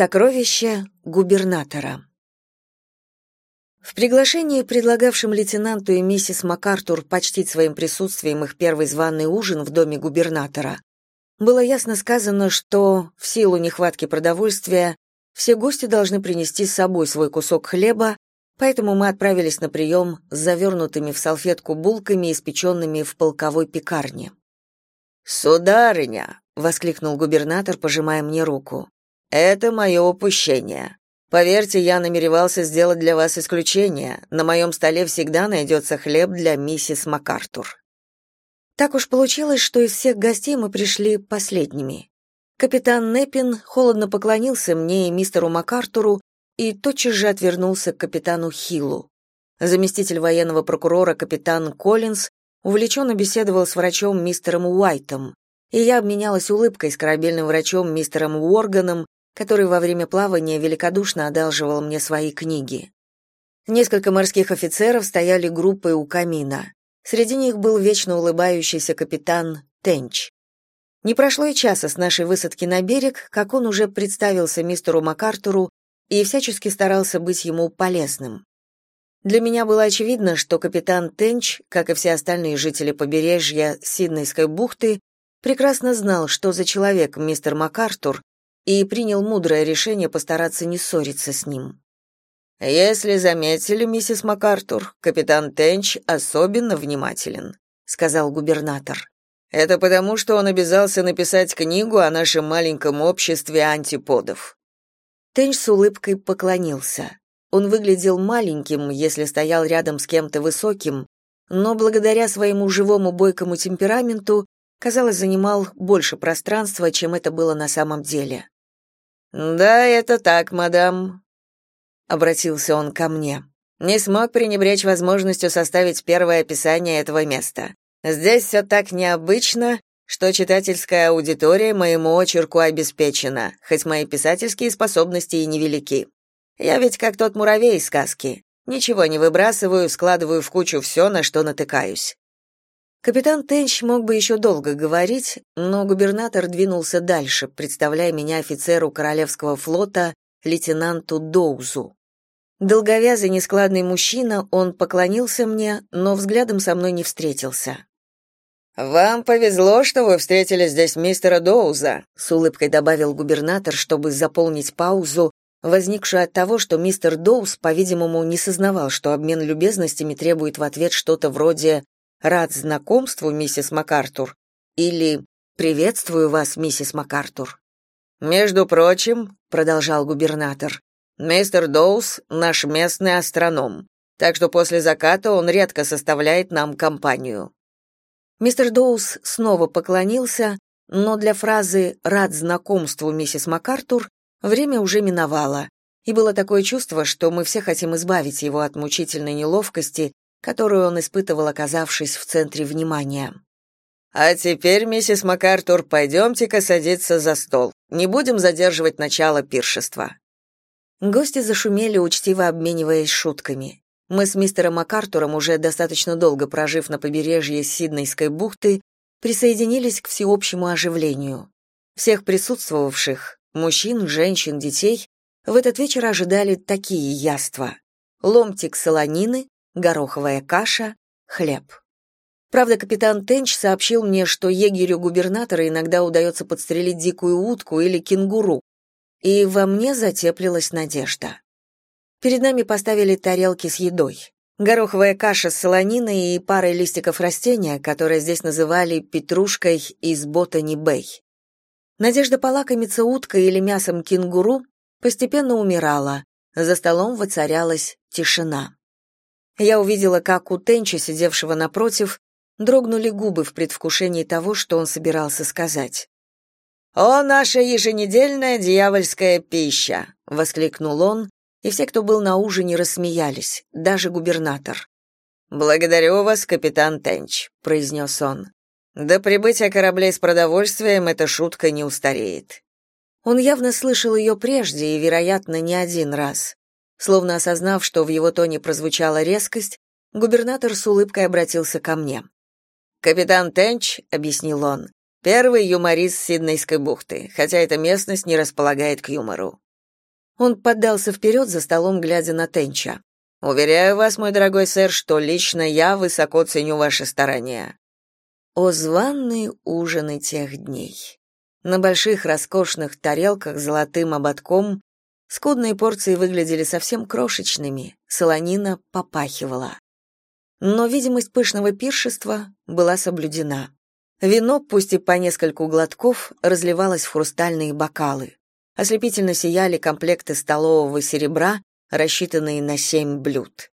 Сокровище губернатора. В приглашении, предлагавшем лейтенанту и миссис МакАртур почтить своим присутствием их первый званый ужин в доме губернатора, было ясно сказано, что в силу нехватки продовольствия все гости должны принести с собой свой кусок хлеба, поэтому мы отправились на прием с завернутыми в салфетку булками, испеченными в полковой пекарне. «Сударыня!» — воскликнул губернатор, пожимая мне руку. Это мое упущение. Поверьте, я намеревался сделать для вас исключение. На моем столе всегда найдется хлеб для миссис МакАртур. Так уж получилось, что из всех гостей мы пришли последними. Капитан Неппин холодно поклонился мне и мистеру МакАртуру и тотчас же отвернулся к капитану Хиллу. Заместитель военного прокурора капитан Коллинз увлеченно беседовал с врачом мистером Уайтом, и я обменялась улыбкой с корабельным врачом мистером Уорганом, который во время плавания великодушно одалживал мне свои книги. Несколько морских офицеров стояли группой у камина. Среди них был вечно улыбающийся капитан Тенч. Не прошло и часа с нашей высадки на берег, как он уже представился мистеру МакАртуру и всячески старался быть ему полезным. Для меня было очевидно, что капитан Тенч, как и все остальные жители побережья Сиднейской бухты, прекрасно знал, что за человек мистер МакАртур, и принял мудрое решение постараться не ссориться с ним. «Если заметили, миссис МакАртур, капитан Тенч особенно внимателен», — сказал губернатор. «Это потому, что он обязался написать книгу о нашем маленьком обществе антиподов». Тенч с улыбкой поклонился. Он выглядел маленьким, если стоял рядом с кем-то высоким, но благодаря своему живому бойкому темпераменту казалось, занимал больше пространства, чем это было на самом деле. «Да, это так, мадам», — обратился он ко мне. «Не смог пренебречь возможностью составить первое описание этого места. Здесь все так необычно, что читательская аудитория моему очерку обеспечена, хоть мои писательские способности и невелики. Я ведь как тот муравей из сказки. Ничего не выбрасываю, складываю в кучу все, на что натыкаюсь. Капитан Тенч мог бы еще долго говорить, но губернатор двинулся дальше, представляя меня офицеру Королевского флота, лейтенанту Доузу. Долговязый нескладный мужчина, он поклонился мне, но взглядом со мной не встретился. «Вам повезло, что вы встретили здесь мистера Доуза», с улыбкой добавил губернатор, чтобы заполнить паузу, возникшую от того, что мистер Доуз, по-видимому, не сознавал, что обмен любезностями требует в ответ что-то вроде рад знакомству, миссис МакАртур, или приветствую вас, миссис МакАртур. Между прочим, продолжал губернатор, мистер Доус наш местный астроном, так что после заката он редко составляет нам компанию. Мистер Доус снова поклонился, но для фразы «рад знакомству, миссис МакАртур» время уже миновало, и было такое чувство, что мы все хотим избавить его от мучительной неловкости, которую он испытывал, оказавшись в центре внимания. «А теперь, миссис МакАртур, пойдемте-ка садиться за стол. Не будем задерживать начало пиршества». Гости зашумели, учтиво обмениваясь шутками. Мы с мистером МакАртуром, уже достаточно долго прожив на побережье Сиднейской бухты, присоединились к всеобщему оживлению. Всех присутствовавших, мужчин, женщин, детей, в этот вечер ожидали такие яства. Ломтик солонины, гороховая каша, хлеб. Правда, капитан Тенч сообщил мне, что егерю губернатора иногда удается подстрелить дикую утку или кенгуру, и во мне затеплилась надежда. Перед нами поставили тарелки с едой. Гороховая каша с солониной и парой листиков растения, которое здесь называли петрушкой из ботани-бэй. Надежда полакомиться уткой или мясом кенгуру постепенно умирала, за столом воцарялась тишина. Я увидела, как у Тенча, сидевшего напротив, дрогнули губы в предвкушении того, что он собирался сказать. «О, наша еженедельная дьявольская пища!» — воскликнул он, и все, кто был на ужине, рассмеялись, даже губернатор. «Благодарю вас, капитан Тенч», — произнес он. «До прибытия кораблей с продовольствием эта шутка не устареет». Он явно слышал ее прежде и, вероятно, не один раз. Словно осознав, что в его тоне прозвучала резкость, губернатор с улыбкой обратился ко мне. «Капитан Тенч», — объяснил он, — «первый юморист Сиднейской бухты, хотя эта местность не располагает к юмору». Он поддался вперед за столом, глядя на Тенча. «Уверяю вас, мой дорогой сэр, что лично я высоко ценю ваши старания». О званные ужины тех дней. На больших роскошных тарелках золотым ободком скудные порции выглядели совсем крошечными, солонина попахивала. Но видимость пышного пиршества была соблюдена. Вино, пусть и по нескольку глотков, разливалось в хрустальные бокалы. Ослепительно сияли комплекты столового серебра, рассчитанные на семь блюд.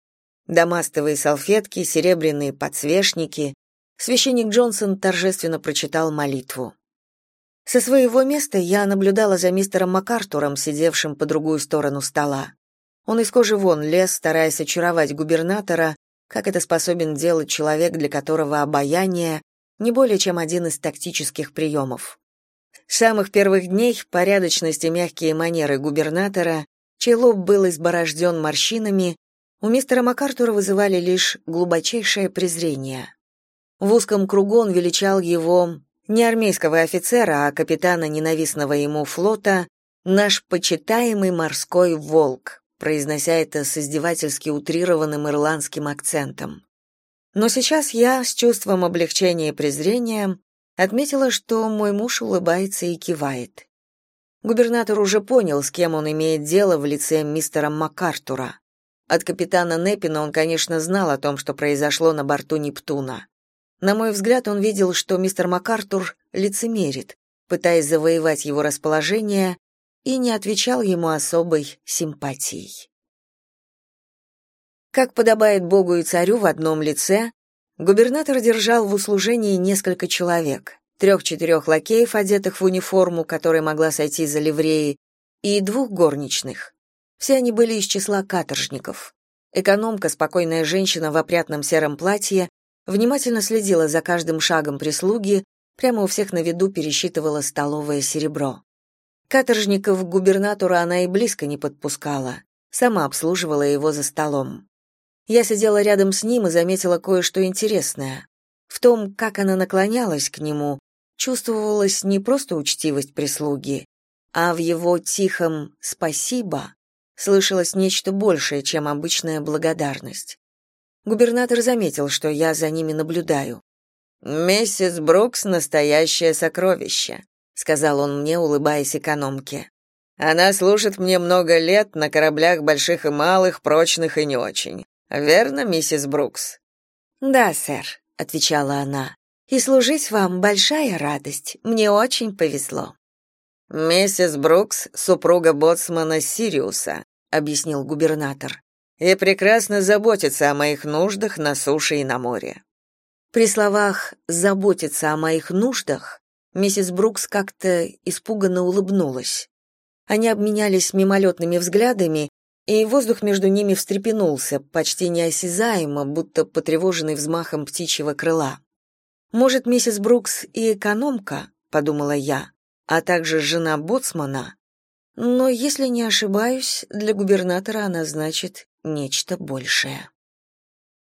Дамастовые салфетки, серебряные подсвечники. Священник Джонсон торжественно прочитал молитву. Со своего места я наблюдала за мистером МакАртуром, сидевшим по другую сторону стола. Он из кожи вон лез, стараясь очаровать губернатора, как это способен делать человек, для которого обаяние не более чем один из тактических приемов. С самых первых дней порядочность и мягкие манеры губернатора, чей лоб был изборожден морщинами, у мистера МакАртура вызывали лишь глубочайшее презрение. В узком кругу он величал его не армейского офицера, а капитана ненавистного ему флота, наш почитаемый морской волк, произнося это с издевательски утрированным ирландским акцентом. Но сейчас я, с чувством облегчения и презрения, отметила, что мой муж улыбается и кивает. Губернатор уже понял, с кем он имеет дело в лице мистера МакАртура. От капитана Неппина он, конечно, знал о том, что произошло на борту Нептуна. На мой взгляд, он видел, что мистер МакАртур лицемерит, пытаясь завоевать его расположение, и не отвечал ему особой симпатией. Как подобает богу и царю в одном лице, губернатор держал в услужении несколько человек, трех-четырех лакеев, одетых в униформу, которая могла сойти за ливреи, и двух горничных. Все они были из числа каторжников. Экономка, спокойная женщина в опрятном сером платье, внимательно следила за каждым шагом прислуги, прямо у всех на виду пересчитывала столовое серебро. Каторжников к губернатору она и близко не подпускала, сама обслуживала его за столом. Я сидела рядом с ним и заметила кое-что интересное. В том, как она наклонялась к нему, чувствовалась не просто учтивость прислуги, а в его тихом «спасибо» слышалось нечто большее, чем обычная благодарность. Губернатор заметил, что я за ними наблюдаю. «Миссис Брукс — настоящее сокровище», — сказал он мне, улыбаясь экономке. «Она служит мне много лет на кораблях больших и малых, прочных и не очень. Верно, миссис Брукс? Да, сэр, отвечала она. И служить вам большая радость. Мне очень повезло. Миссис Брукс супруга боцмана Сириуса, объяснил губернатор. И прекрасно заботится о моих нуждах на суше и на море. При словах заботиться о моих нуждах миссис Брукс как-то испуганно улыбнулась. Они обменялись мимолетными взглядами, и воздух между ними встрепенулся, почти неосязаемо, будто потревоженный взмахом птичьего крыла. Может, миссис Брукс и экономка, подумала я, а также жена боцмана. Но если не ошибаюсь, для губернатора она значит нечто большее.